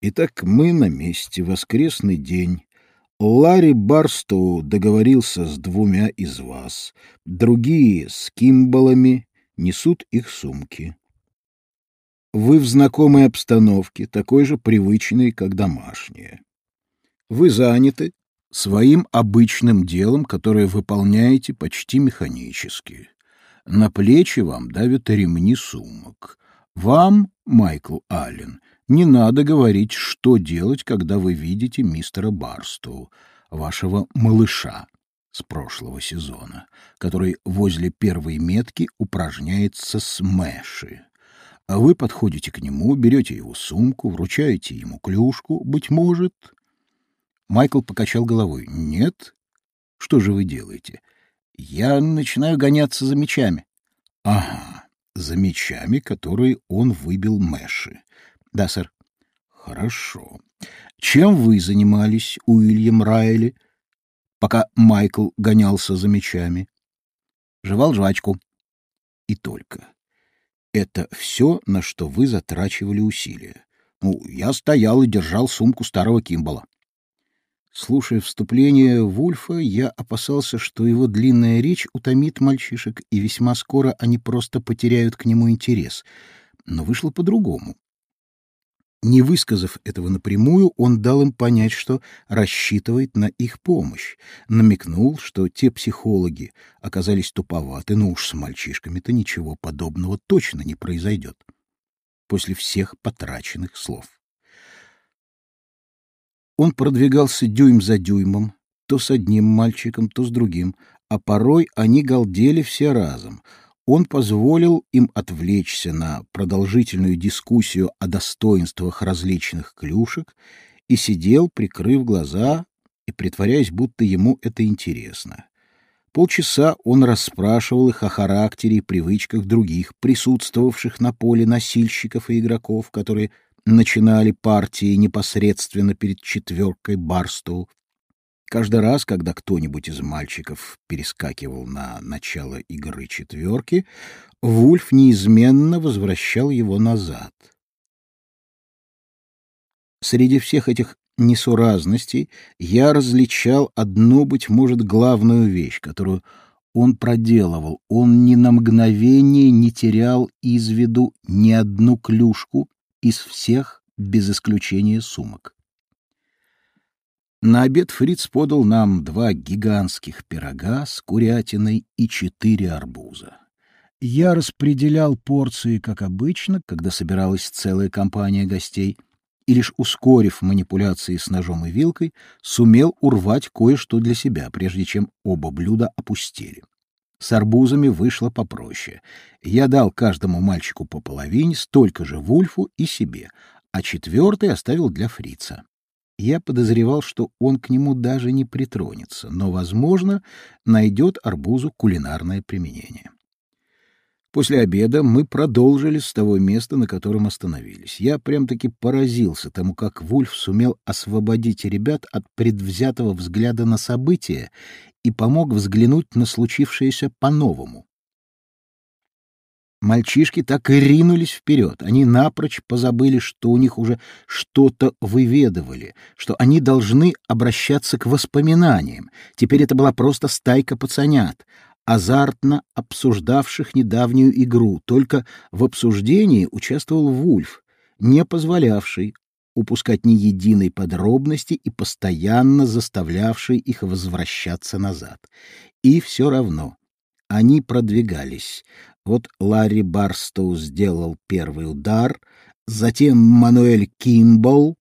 Итак, мы на месте, воскресный день. Ларри Барстоу договорился с двумя из вас, другие с Кимбалами несут их сумки. Вы в знакомой обстановке, такой же привычной, как домашняя. Вы заняты своим обычным делом, которое выполняете почти механически. На плечи вам давят ремни сумок. Вам, Майкл Аллен, не надо говорить, что делать, когда вы видите мистера Барстоу, вашего малыша с прошлого сезона, который возле первой метки упражняется с Мэши. А вы подходите к нему, берете его сумку, вручаете ему клюшку, быть может. Майкл покачал головой. Нет. Что же вы делаете? Я начинаю гоняться за мечами. Ага, за мечами, которые он выбил Мэши. Да, сэр. Хорошо. Чем вы занимались, Уильям Райли, пока Майкл гонялся за мечами? Жевал жвачку. И только. Это все, на что вы затрачивали усилия. Ну, я стоял и держал сумку старого Кимбала. Слушая вступление Вульфа, я опасался, что его длинная речь утомит мальчишек, и весьма скоро они просто потеряют к нему интерес. Но вышло по-другому. Не высказав этого напрямую, он дал им понять, что рассчитывает на их помощь, намекнул, что те психологи оказались туповаты, но уж с мальчишками-то ничего подобного точно не произойдет. После всех потраченных слов. Он продвигался дюйм за дюймом, то с одним мальчиком, то с другим, а порой они галдели все разом — он позволил им отвлечься на продолжительную дискуссию о достоинствах различных клюшек и сидел, прикрыв глаза и притворяясь, будто ему это интересно. Полчаса он расспрашивал их о характере и привычках других присутствовавших на поле носильщиков и игроков, которые начинали партии непосредственно перед четверкой Барстоу, Каждый раз, когда кто-нибудь из мальчиков перескакивал на начало игры четверки, Вульф неизменно возвращал его назад. Среди всех этих несуразностей я различал одну, быть может, главную вещь, которую он проделывал. Он ни на мгновение не терял из виду ни одну клюшку из всех, без исключения сумок. На обед Фриц подал нам два гигантских пирога с курятиной и четыре арбуза. Я распределял порции, как обычно, когда собиралась целая компания гостей, и лишь ускорив манипуляции с ножом и вилкой, сумел урвать кое-что для себя, прежде чем оба блюда опустили. С арбузами вышло попроще. Я дал каждому мальчику по половине, столько же Вульфу и себе, а четвертый оставил для фрица. Я подозревал, что он к нему даже не притронется, но, возможно, найдет арбузу кулинарное применение. После обеда мы продолжили с того места, на котором остановились. Я прям-таки поразился тому, как Вульф сумел освободить ребят от предвзятого взгляда на события и помог взглянуть на случившееся по-новому. Мальчишки так и ринулись вперед. Они напрочь позабыли, что у них уже что-то выведывали, что они должны обращаться к воспоминаниям. Теперь это была просто стайка пацанят, азартно обсуждавших недавнюю игру. Только в обсуждении участвовал Вульф, не позволявший упускать ни единой подробности и постоянно заставлявший их возвращаться назад. И все равно они продвигались. Вот Ларри Барстоу сделал первый удар, затем Мануэль Кимбол